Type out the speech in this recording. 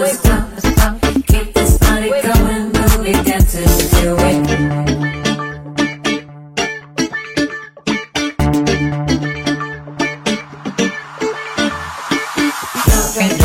Keep this party going, move it. Drink